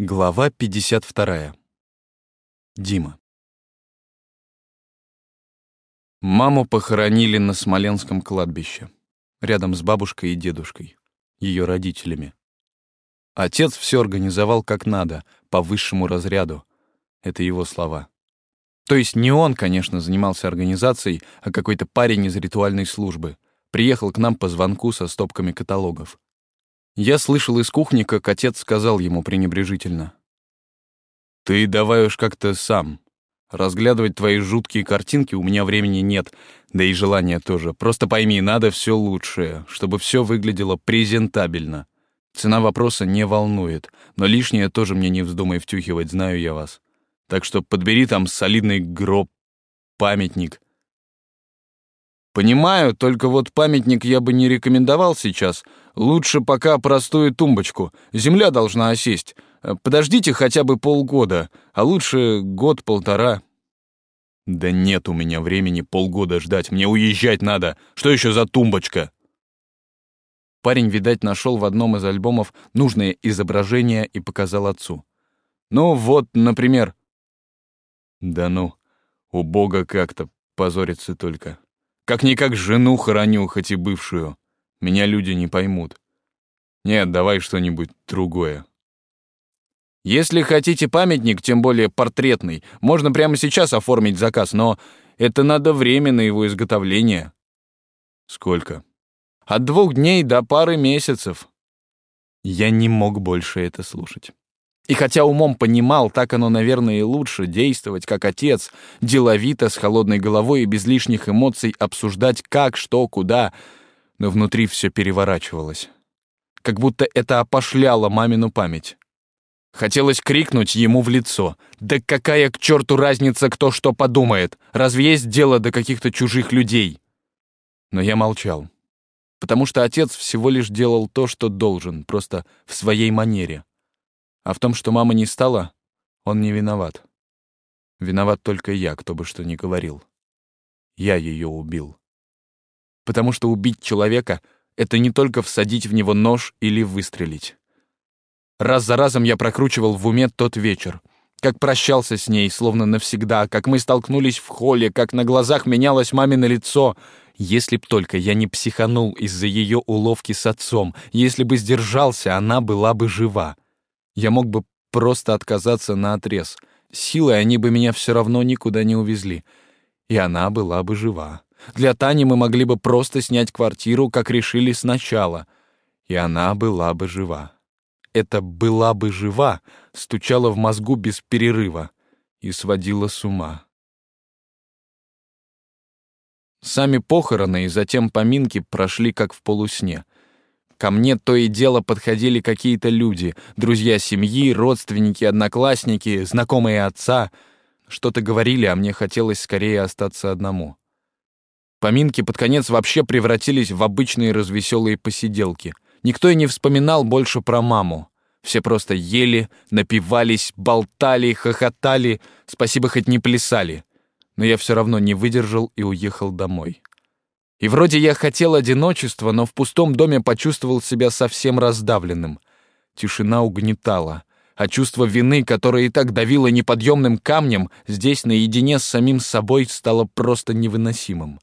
Глава 52. Дима. Маму похоронили на Смоленском кладбище, рядом с бабушкой и дедушкой, ее родителями. Отец все организовал как надо, по высшему разряду. Это его слова. То есть не он, конечно, занимался организацией, а какой-то парень из ритуальной службы. Приехал к нам по звонку со стопками каталогов. Я слышал из кухни, как отец сказал ему пренебрежительно. «Ты давай уж как-то сам. Разглядывать твои жуткие картинки у меня времени нет, да и желания тоже. Просто пойми, надо все лучшее, чтобы все выглядело презентабельно. Цена вопроса не волнует, но лишнее тоже мне не вздумай втюхивать, знаю я вас. Так что подбери там солидный гроб, памятник, Понимаю, только вот памятник я бы не рекомендовал сейчас. Лучше пока простую тумбочку. Земля должна осесть. Э, подождите хотя бы полгода, а лучше год-полтора. Да нет у меня времени полгода ждать, мне уезжать надо. Что еще за тумбочка? Парень, видать, нашел в одном из альбомов нужное изображение и показал отцу. Ну вот, например. Да ну, у бога как-то позорится только. Как-никак жену хороню, хоть и бывшую. Меня люди не поймут. Нет, давай что-нибудь другое. Если хотите памятник, тем более портретный, можно прямо сейчас оформить заказ, но это надо время на его изготовление. Сколько? От двух дней до пары месяцев. Я не мог больше это слушать. И хотя умом понимал, так оно, наверное, и лучше действовать, как отец, деловито, с холодной головой и без лишних эмоций обсуждать как, что, куда, но внутри все переворачивалось. Как будто это опошляло мамину память. Хотелось крикнуть ему в лицо. «Да какая к черту разница, кто что подумает? Разве есть дело до каких-то чужих людей?» Но я молчал. Потому что отец всего лишь делал то, что должен, просто в своей манере. А в том, что мама не стала, он не виноват. Виноват только я, кто бы что ни говорил. Я ее убил. Потому что убить человека — это не только всадить в него нож или выстрелить. Раз за разом я прокручивал в уме тот вечер. Как прощался с ней, словно навсегда, как мы столкнулись в холле, как на глазах менялось мамино лицо. Если б только я не психанул из-за ее уловки с отцом, если бы сдержался, она была бы жива. Я мог бы просто отказаться на отрез. Силой они бы меня все равно никуда не увезли. И она была бы жива. Для Тани мы могли бы просто снять квартиру, как решили сначала. И она была бы жива. Это «была бы жива» стучало в мозгу без перерыва и сводило с ума. Сами похороны и затем поминки прошли как в полусне — Ко мне то и дело подходили какие-то люди, друзья семьи, родственники, одноклассники, знакомые отца. Что-то говорили, а мне хотелось скорее остаться одному. Поминки под конец вообще превратились в обычные развеселые посиделки. Никто и не вспоминал больше про маму. Все просто ели, напивались, болтали, хохотали, спасибо хоть не плясали. Но я все равно не выдержал и уехал домой. И вроде я хотел одиночества, но в пустом доме почувствовал себя совсем раздавленным. Тишина угнетала, а чувство вины, которое и так давило неподъемным камнем, здесь наедине с самим собой стало просто невыносимым.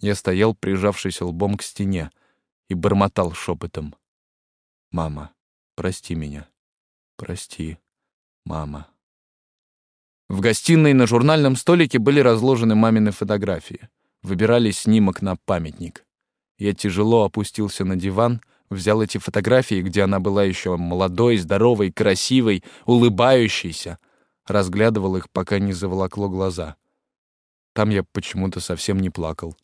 Я стоял, прижавшись лбом к стене, и бормотал шепотом. «Мама, прости меня. Прости, мама». В гостиной на журнальном столике были разложены мамины фотографии — выбирали снимок на памятник. Я тяжело опустился на диван, взял эти фотографии, где она была еще молодой, здоровой, красивой, улыбающейся, разглядывал их, пока не заволокло глаза. Там я почему-то совсем не плакал.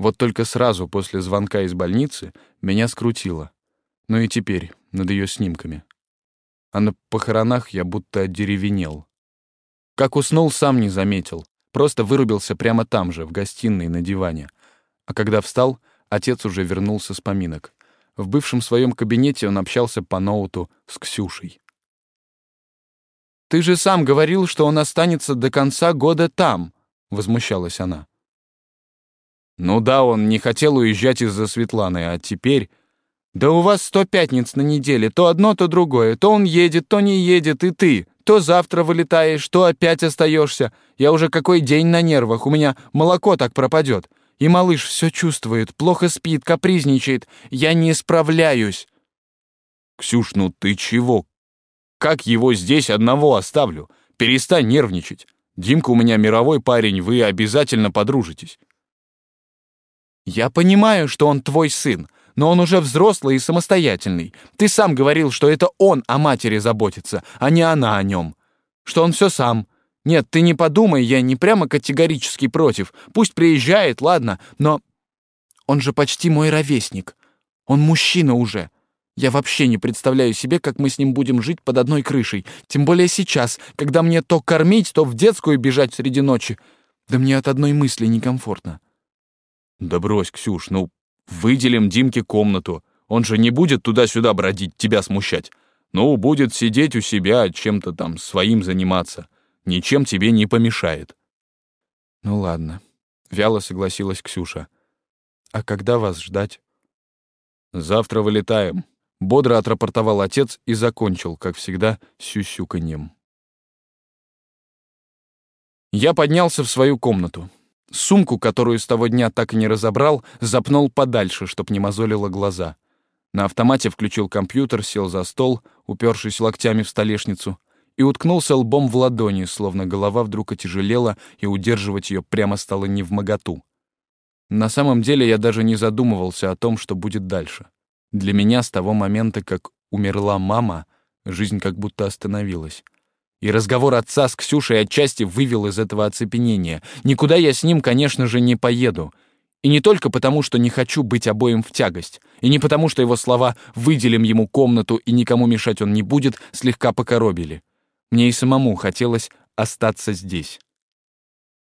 Вот только сразу после звонка из больницы меня скрутило. Ну и теперь, над ее снимками. А на похоронах я будто одеревенел. Как уснул, сам не заметил. Просто вырубился прямо там же, в гостиной, на диване. А когда встал, отец уже вернулся с поминок. В бывшем своем кабинете он общался по ноуту с Ксюшей. «Ты же сам говорил, что он останется до конца года там», — возмущалась она. «Ну да, он не хотел уезжать из-за Светланы, а теперь...» Да у вас сто пятниц на неделе, то одно, то другое. То он едет, то не едет, и ты. То завтра вылетаешь, то опять остаешься. Я уже какой день на нервах, у меня молоко так пропадет. И малыш все чувствует, плохо спит, капризничает. Я не справляюсь. Ксюш, ну ты чего? Как его здесь одного оставлю? Перестань нервничать. Димка у меня мировой парень, вы обязательно подружитесь. Я понимаю, что он твой сын, но он уже взрослый и самостоятельный. Ты сам говорил, что это он о матери заботится, а не она о нем. Что он все сам. Нет, ты не подумай, я не прямо категорически против. Пусть приезжает, ладно, но... Он же почти мой ровесник. Он мужчина уже. Я вообще не представляю себе, как мы с ним будем жить под одной крышей. Тем более сейчас, когда мне то кормить, то в детскую бежать среди ночи. Да мне от одной мысли некомфортно. Да брось, Ксюш, ну Выделим Димке комнату. Он же не будет туда-сюда бродить, тебя смущать. Ну, будет сидеть у себя, чем-то там своим заниматься. Ничем тебе не помешает. Ну ладно, вяло согласилась Ксюша. А когда вас ждать? Завтра вылетаем. Бодро отрапортовал отец и закончил, как всегда, сюсюканьем. Я поднялся в свою комнату. Сумку, которую с того дня так и не разобрал, запнул подальше, чтоб не мозолило глаза. На автомате включил компьютер, сел за стол, упершись локтями в столешницу, и уткнулся лбом в ладони, словно голова вдруг отяжелела, и удерживать ее прямо стало не в моготу. На самом деле я даже не задумывался о том, что будет дальше. Для меня с того момента, как умерла мама, жизнь как будто остановилась. И разговор отца с Ксюшей отчасти вывел из этого оцепенения. Никуда я с ним, конечно же, не поеду. И не только потому, что не хочу быть обоим в тягость, и не потому, что его слова «выделим ему комнату и никому мешать он не будет» слегка покоробили. Мне и самому хотелось остаться здесь.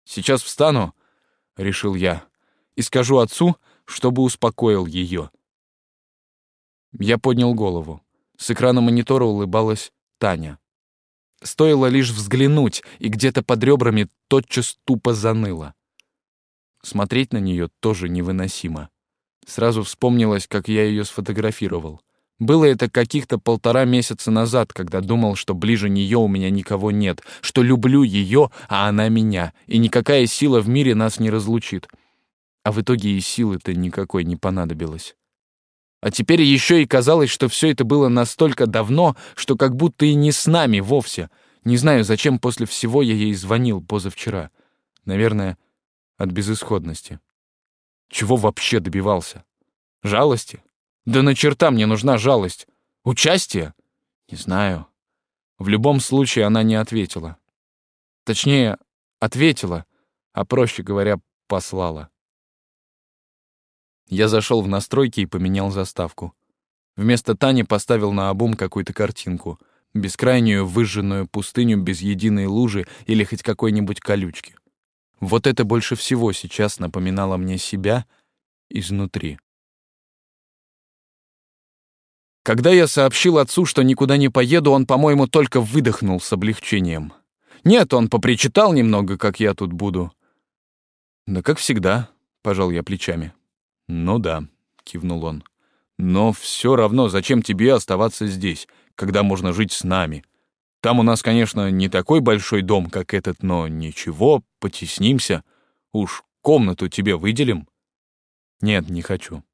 «Сейчас встану», — решил я, — «и скажу отцу, чтобы успокоил ее». Я поднял голову. С экрана монитора улыбалась Таня. Стоило лишь взглянуть, и где-то под ребрами тотчас тупо заныло. Смотреть на нее тоже невыносимо. Сразу вспомнилось, как я ее сфотографировал. Было это каких-то полтора месяца назад, когда думал, что ближе нее у меня никого нет, что люблю ее, а она меня, и никакая сила в мире нас не разлучит. А в итоге и силы-то никакой не понадобилось. А теперь еще и казалось, что все это было настолько давно, что как будто и не с нами вовсе. Не знаю, зачем после всего я ей звонил позавчера. Наверное, от безысходности. Чего вообще добивался? Жалости? Да на черта мне нужна жалость. Участие? Не знаю. В любом случае она не ответила. Точнее, ответила, а проще говоря, послала. Я зашел в настройки и поменял заставку. Вместо Тани поставил на обум какую-то картинку. Бескрайнюю выжженную пустыню без единой лужи или хоть какой-нибудь колючки. Вот это больше всего сейчас напоминало мне себя изнутри. Когда я сообщил отцу, что никуда не поеду, он, по-моему, только выдохнул с облегчением. Нет, он попричитал немного, как я тут буду. Да как всегда, пожал я плечами. «Ну да», — кивнул он. «Но все равно зачем тебе оставаться здесь, когда можно жить с нами? Там у нас, конечно, не такой большой дом, как этот, но ничего, потеснимся. Уж комнату тебе выделим». «Нет, не хочу».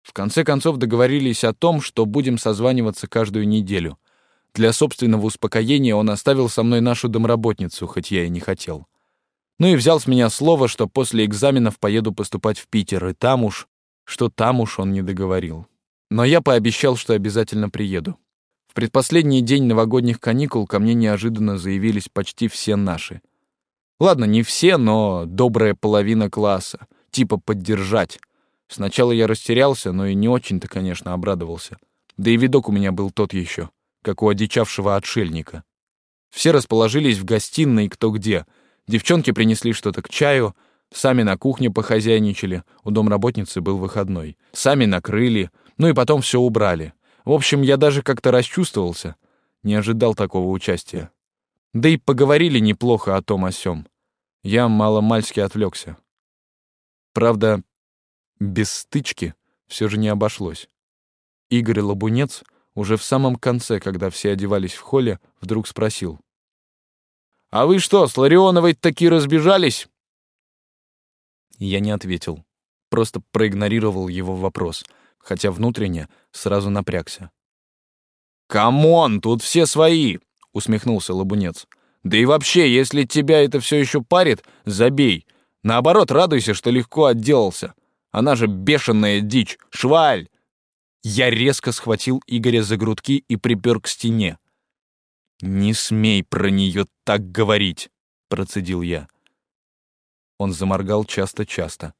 В конце концов договорились о том, что будем созваниваться каждую неделю. Для собственного успокоения он оставил со мной нашу домработницу, хоть я и не хотел. Ну и взял с меня слово, что после экзаменов поеду поступать в Питер, и там уж, что там уж он не договорил. Но я пообещал, что обязательно приеду. В предпоследний день новогодних каникул ко мне неожиданно заявились почти все наши. Ладно, не все, но добрая половина класса. Типа поддержать. Сначала я растерялся, но и не очень-то, конечно, обрадовался. Да и видок у меня был тот еще, как у одичавшего отшельника. Все расположились в гостиной кто где — Девчонки принесли что-то к чаю, сами на кухне похозяйничали, у домработницы был выходной. Сами накрыли, ну и потом все убрали. В общем, я даже как-то расчувствовался. Не ожидал такого участия. Да и поговорили неплохо о том о сём. Я мало-мальски отвлекся. Правда, без стычки все же не обошлось. Игорь Лабунец уже в самом конце, когда все одевались в холле, вдруг спросил. «А вы что, с Ларионовой таки разбежались?» Я не ответил, просто проигнорировал его вопрос, хотя внутренне сразу напрягся. «Come on, тут все свои!» — усмехнулся Лабунец. «Да и вообще, если тебя это все еще парит, забей. Наоборот, радуйся, что легко отделался. Она же бешеная дичь, шваль!» Я резко схватил Игоря за грудки и припер к стене. «Не смей про нее так говорить!» — процедил я. Он заморгал часто-часто.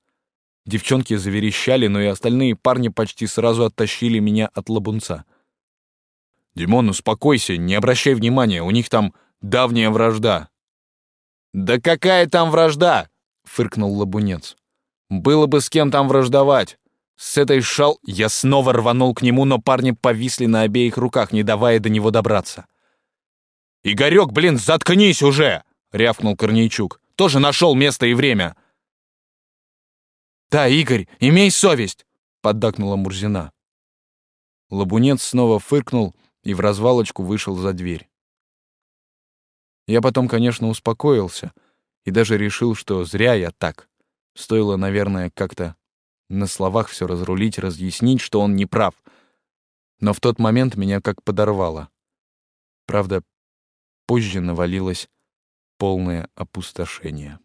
Девчонки заверещали, но и остальные парни почти сразу оттащили меня от лабунца. «Димон, успокойся, не обращай внимания, у них там давняя вражда». «Да какая там вражда?» — фыркнул лабунец. «Было бы с кем там враждовать. С этой шал я снова рванул к нему, но парни повисли на обеих руках, не давая до него добраться. «Игорек, блин, заткнись уже!» — рявкнул Корнейчук. «Тоже нашел место и время!» «Да, Игорь, имей совесть!» — поддакнула Мурзина. Лабунец снова фыркнул и в развалочку вышел за дверь. Я потом, конечно, успокоился и даже решил, что зря я так. Стоило, наверное, как-то на словах все разрулить, разъяснить, что он не прав. Но в тот момент меня как подорвало. Правда, позже навалилось полное опустошение.